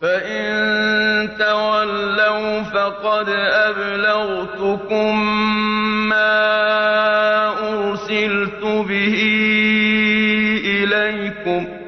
فإن تولوا فقد أبلغتكم ما أرسلت به إليكم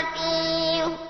فقير